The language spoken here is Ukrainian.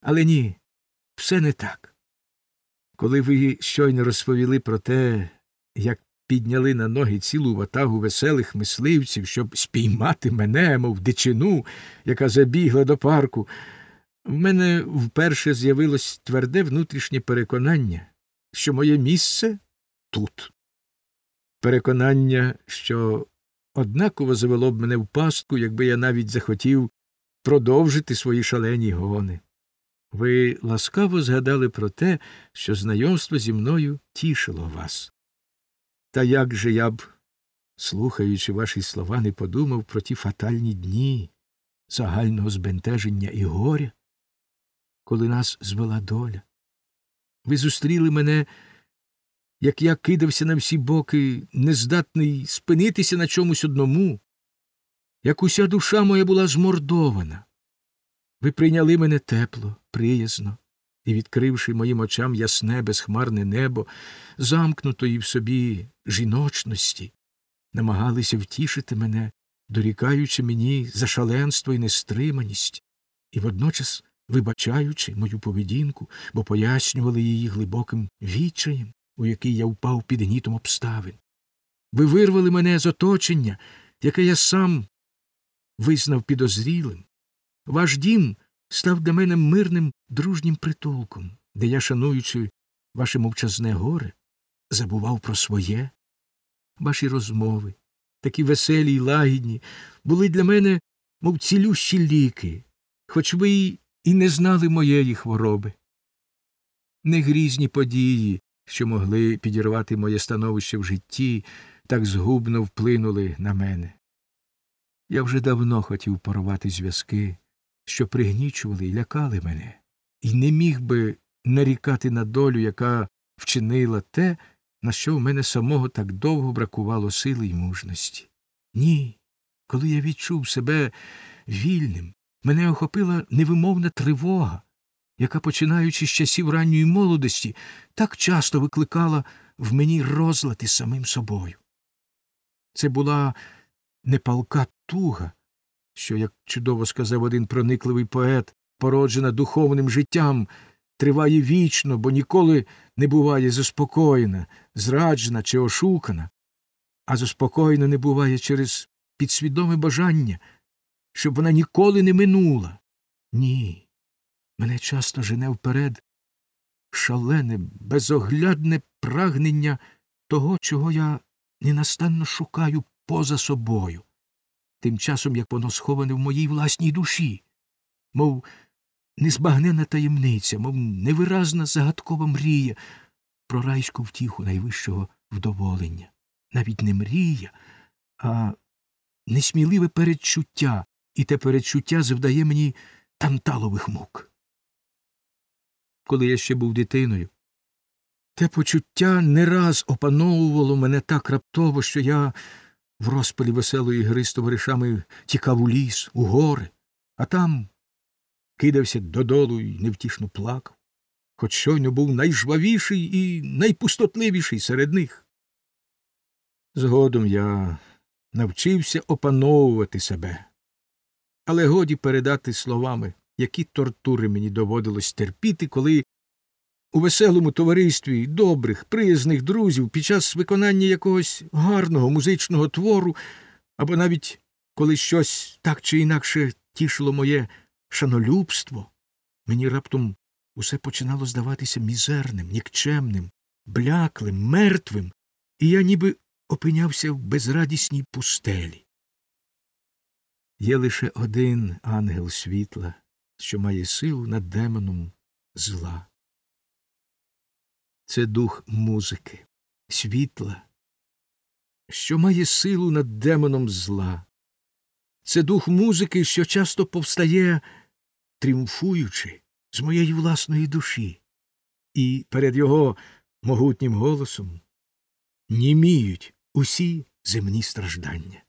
Але ні, все не так. Коли ви щойно розповіли про те, як підняли на ноги цілу ватагу веселих мисливців, щоб спіймати мене, мов дичину, яка забігла до парку, в мене вперше з'явилось тверде внутрішнє переконання, що моє місце тут. Переконання, що однаково завело б мене в пастку, якби я навіть захотів продовжити свої шалені гони. Ви ласкаво згадали про те, що знайомство зі мною тішило вас. Та як же я б, слухаючи ваші слова, не подумав про ті фатальні дні загального збентеження і горя, коли нас звела доля. Ви зустріли мене, як я кидався на всі боки, нездатний спинитися на чомусь одному, як уся душа моя була змордована. Ви прийняли мене тепло, приязно, і, відкривши моїм очам ясне, безхмарне небо, замкнутої в собі жіночності, намагалися втішити мене, дорікаючи мені за шаленство і нестриманість, і водночас вибачаючи мою поведінку, бо пояснювали її глибоким відчаєм, у який я впав під гнітом обставин. Ви вирвали мене з оточення, яке я сам визнав підозрілим. Ваш дім став для мене мирним дружнім притулком, де я, шануючи ваше мовчазне горе, забував про своє. Ваші розмови, такі веселі й лагідні, були для мене, мов цілющі ліки, хоч ви і не знали моєї хвороби. Не грізні події, що могли підірвати моє становище в житті, так згубно вплинули на мене. Я вже давно хотів порвати зв'язки, що пригнічували і лякали мене, і не міг би нарікати на долю, яка вчинила те, на що в мене самого так довго бракувало сили й мужності. Ні, коли я відчув себе вільним, мене охопила невимовна тривога, яка, починаючи з часів ранньої молодості, так часто викликала в мені розлад із самим собою. Це була не палка туга, що, як чудово сказав один проникливий поет, породжена духовним життям, триває вічно, бо ніколи не буває заспокоєна, зраджена чи ошукана, а заспокоєна не буває через підсвідоме бажання, щоб вона ніколи не минула. Ні. Мене часто жене вперед шалене, безоглядне прагнення того, чого я ненастанно шукаю поза собою, тим часом як воно сховане в моїй власній душі, мов незбагнена таємниця, мов невиразна загадкова мрія про райську втіху найвищого вдоволення, навіть не мрія, а несміливе передчуття, і те передчуття завдає мені танталових мук. Коли я ще був дитиною, те почуття не раз опановувало мене так раптово, що я в розпалі веселої гри з товаришами тікав у ліс, у гори, а там кидався додолу і невтішно плакав, хоч щойно був найжвавіший і найпустотливіший серед них. Згодом я навчився опановувати себе, але годі передати словами, які тортури мені доводилось терпіти, коли у веселому товаристві добрих, приязних друзів під час виконання якогось гарного музичного твору, або навіть коли щось так чи інакше тішило моє шанолюбство, мені раптом усе починало здаватися мізерним, нікчемним, бляклим, мертвим, і я ніби опинявся в безрадісній пустелі. Є лише один ангел світла, що має силу над демоном зла. Це дух музики, світла, що має силу над демоном зла. Це дух музики, що часто повстає, тріумфуючи з моєї власної душі, і перед його могутнім голосом німіють усі земні страждання.